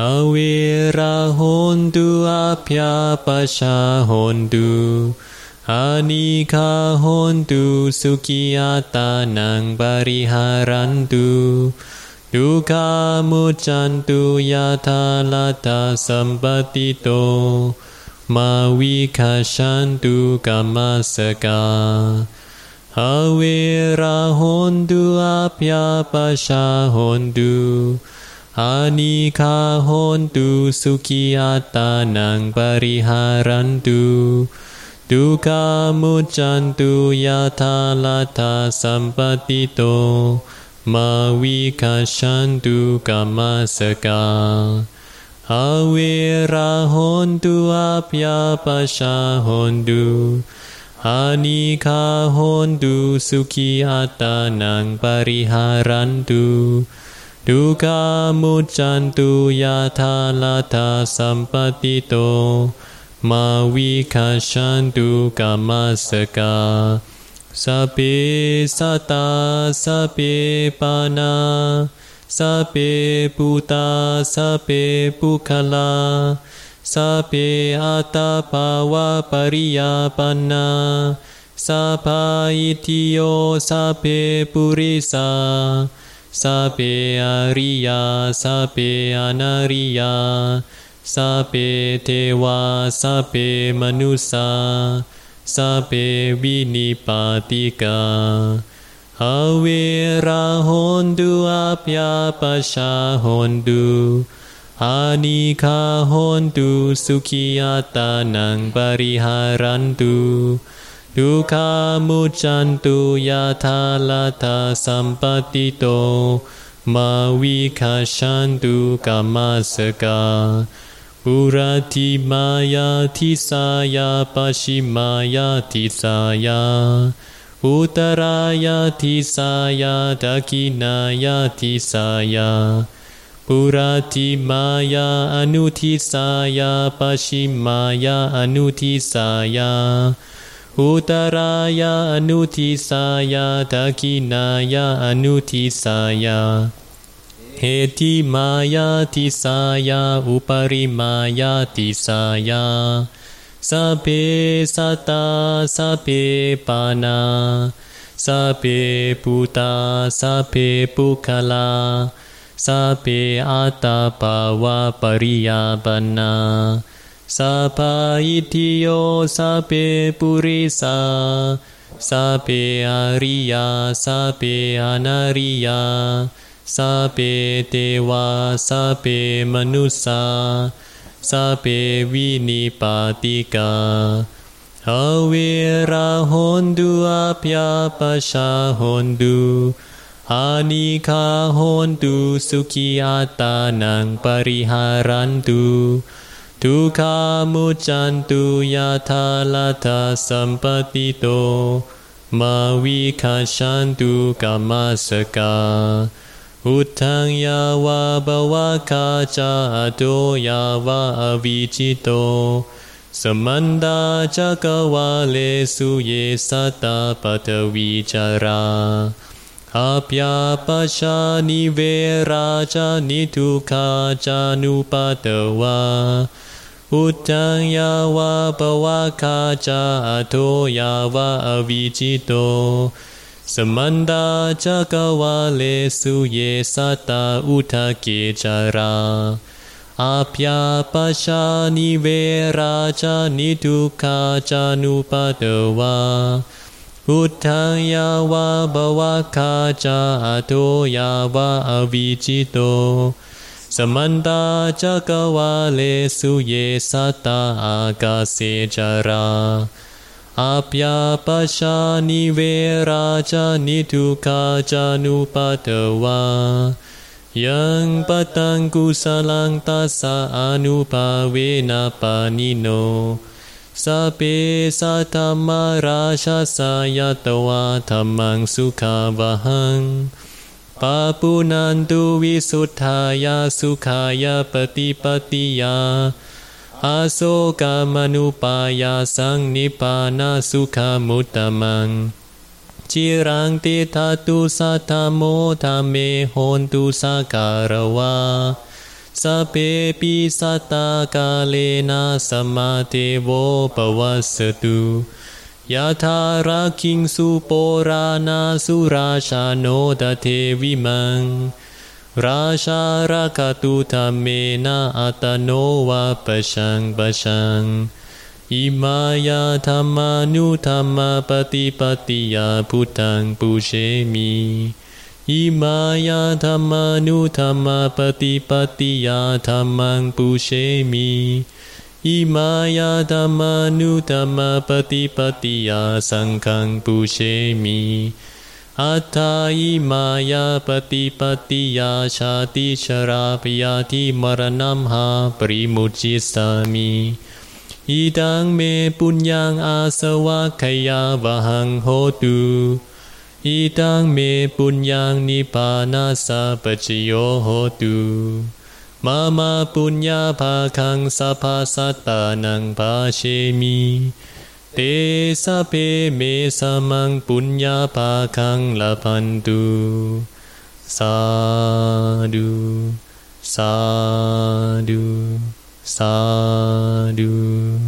อเวราโหนตุอาภยาปชาโหนตุอานิคาโหนตุสุขีอาตานังปริหารันตุดุขามุจันตุยาธาลาตาสัมปติโต มาวิคาชันตุกามาสกาอเวราโหนตุอาภยาปชาโหนตุ อานิคาโหนตุสุขีอาตานังปริหารันตุดุขามุจันตุยาธาลาธาสัมปติโต มาวิคาชันตุกามาสกาอาเวราหนตุอาภยาปชาหนตุอานิคาหนตุสุขีอาตานังปริหารันตุ ดุกามุจันตุยาธาลาธาสัมปติโต มาวิคาชันตุกามาสกาสัพเพสัตตาสัพเพปานาสัพเพปุตตาสัพเพปุคลาสัพเพอัตตะภาวะปะริยาปันนาสัพพา อิตถิโยสัพเพปุริสา สัพเพ อะริยาสัพเพ อะนะริยาสัพเพเทวาสัพเพ มะนุสสาสัพเพวินิปาติกา อะเวรา โหนตุอัพยาปัชฌาหนตุอานิคาหนตุสุขีอาตานังปริหารันตุ ดุขามุจันตุยาธาลาธาสัมปติโต มาวิคาชันตุกามาสกาปุราติมายาทิสายาปชิมายาทิสายาอุตรายาทิสายาตะกินายาทิสายาปุราติมายาอนุทิสายาปชิมายาอนุทิสายา อุตรายาอนุทิสายาตะกินายาอนุทิสายาเหติมายาทิสายาอุปริมายาทิสายาสัพเพสัตตาสัพเพปานาสัพเพปุตาสัพเพปุคลาสัพเพอัตตาปาวะปริยาปนา สัพพอิทิโยสัพเพปุริสาสัพเพอริยา ทุกาอเวราโหนตุอาภยาปชาโหนตุอานิคาโหนตุสุขีอาตานังปริหารันทุขามุจันตุยาธาลาธาสัมปติโต มาวิคาชันตุกามาสกา อุทังยาวาบวะคาจาโตยาวาอวิจิโต สมันดาจักวาเลสุเยสัตตาปตวิจาราอาปยาปชานิเวราจานิทุคาจานุปตวา อุทังยาวาปวะคาจาโทยาวาอวิจิโต สมันดาจักวาเลสุเยสัตตาอุทาเกจาราอาภยาปชานิเวราจานิทุคาจานุปตวาพุทธังยาวาบวะคาจาโทยาวาอวิจิโต สมันตาจักวาเลสุเยสัตตาอากาเสจาราอาปยาปชานิเวราจานิทุคาจานุปตวายังปตังกุสลังตัสสะอนุภาเวนะปานิโนสเพสัตตมาราชาสายตวาธรรมังสุขาวหัง ปาปุนันตุวิสุทธายาสุขายาปฏิปติยาอาโศกามนุปายาสังนิปานาสุขามุตตมังจิรังติทาตุสัทธโมธรรมเมโหนตุสาการวาสเปปิสัตตากาเลนะสมาเทโวปวัสตุ ยะธาราคิงสุโปรานาสุราชาโนดเทวิมัง ราชาราคตุธรรมเมนะอัตโนวะปชังปชัง อิมายาธรรมานุธรรมปฏิปติยาพุทธังปุเชมีอิมายาธรรมานุธรรมปฏิปติยาธรรมังปุเชมี อิมายาธรรมานุธรรมปฏิปติยาสังฆังปุเชมีอัตตาอิมายาปฏิปติยาชาติชราปยาทิมรณัมหาปริมุจิสามีอิดังเมปุญญังอาสวะขยาวหังโหตุอิตังเมปุญญังนิพานาสะปจโยโหตุ มามาปุญญาภาคังสัพพสัตตานังภาเชมีเตสะเปเมสมังปุญญาภาคังละพันตุสาธุสาธุสาธุ